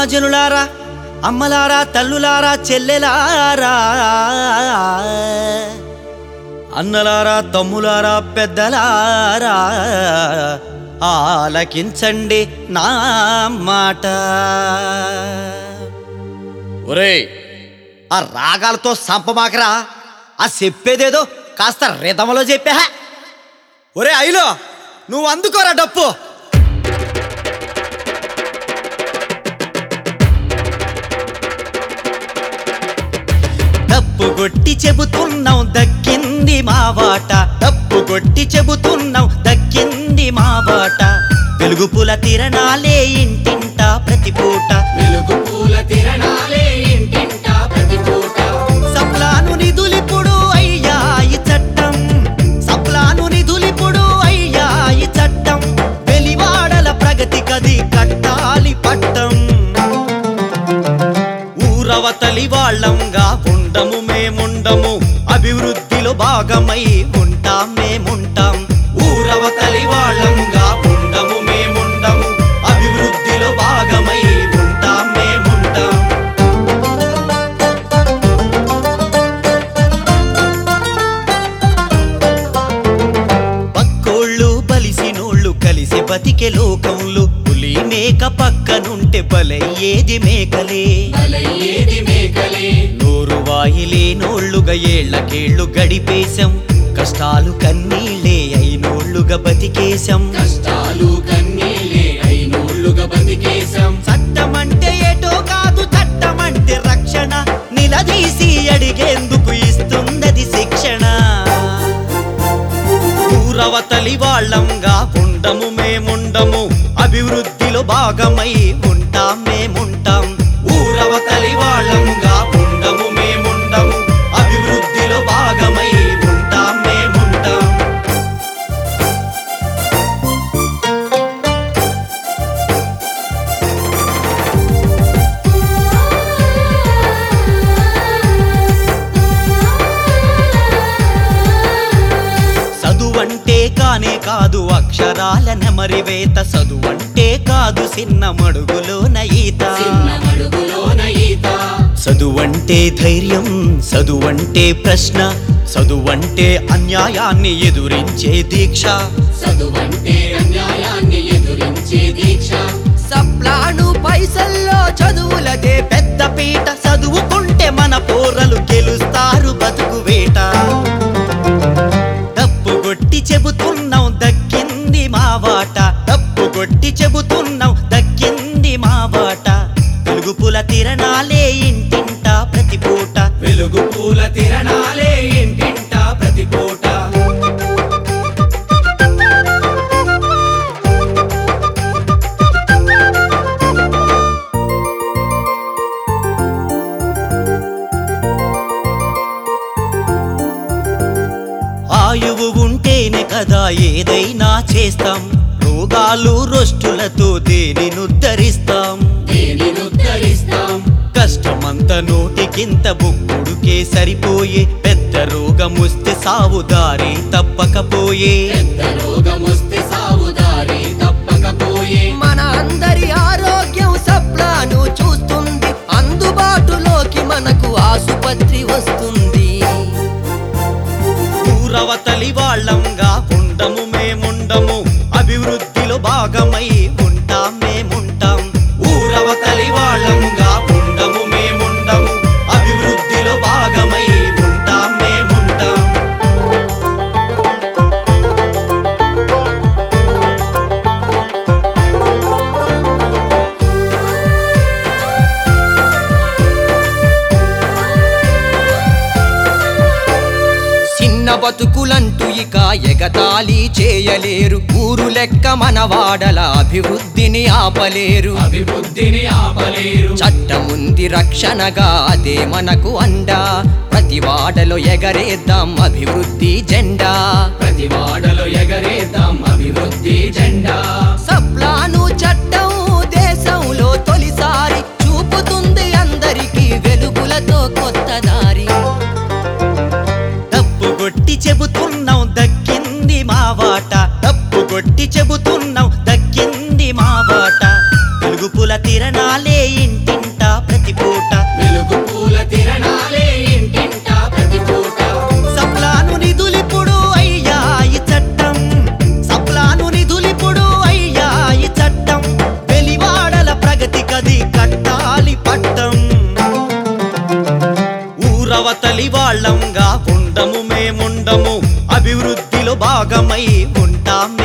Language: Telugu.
మహాజనులారా అమ్మలారా తల్లులారా చెల్లెలారా అన్నలారా తమ్ములారా పెద్దలారా ఆలకించండి నా మాట. ఒరేయ్ ఆ రాగాలతో సంపమాకరా ఆ చెప్పేదేదో కాస్త రిధమలో చెప్పా ఒరే అయిలో నువ్వు అందుకోరా డప్పు. కొట్టి చెబుతున్నావు దక్కింది మా వాట. తప్పు కొట్టి చెబుతున్నావు దక్కింది మా వాట. వెలుగు పుల తిరణాలే ఇంటింటా ప్రతి పూట బతికే లోకంలో పులి మేక పక్కనుంటే బలయ్యేది మేకలే. నోరు వాయిలేనోళ్ళుగా ఏళ్ళకేళ్ళు గడిపేశం. కష్టాలు కన్నీళ్ళే అయినోళ్ళుగా బతికేశం. కష్టాలు అవతలి వాళ్ళంగా ఉండము మేముండము. అభివృద్ధిలో భాగమై ఉంటాం మేముంటాం. అక్షరాల నెమరివేత చదువంటే కాదు చిన్న మడుగులోన ఈత. చిన్న మడుగులోన ఈత. చదువంటే ధైర్యం చదువంటే ప్రశ్న చదువంటే అన్యాయాన్ని ఎదురించే దీక్ష. చదువంటే అన్యాయాన్ని ఎదురించే దీక్ష. సప్లాను పైసల్లో చదువులదే పెద్ద పీట పుల తిరణాలే ఇంటింట ప్రతి పూట. వెలుగు పూల తిరణాలే ఇంటింట ప్రతి పూట. ఆయువు ఉంటేనే కదా ఏదైనా చేస్తాం. రోగాలు రొస్టులతో దేనినుద్ధరిస్తాం దేనినుద్ధరిస్తాం. కష్టమంత నోటికింత బుక్కుడుకే సరిపోయే. పెద్ద రోగముస్తే సావుదారి తప్పకపోయే. మన అందరి ఆరోగ్యం సప్లాను చూస్తుంది. అందుబాటులోకి మనకు ఆసుపత్రి వస్తుంది. ఊరవతలి వాళ్ళంగా ఉండము మేముండము. అభివృద్ధిలో భాగమై బతుకులంటూ ఇక ఎగతాళి చేయలేరు. ఊరు లెక్క మన వాడల అభివృద్ధిని ఆపలేరు. అభివృద్ధిని ఆపలేరు. చట్టముంది రక్షణగా అదే మనకు అండా. ప్రతి వాడలో ఎగరేద్దాం అభివృద్ధి జెండా. ప్రతి వాడలో ఎగరేద్దాం అభివృద్ధి ഒട്ടിച്ച് శాతము మేముండము అభివృద్ధిలో భాగమై ఉంటాం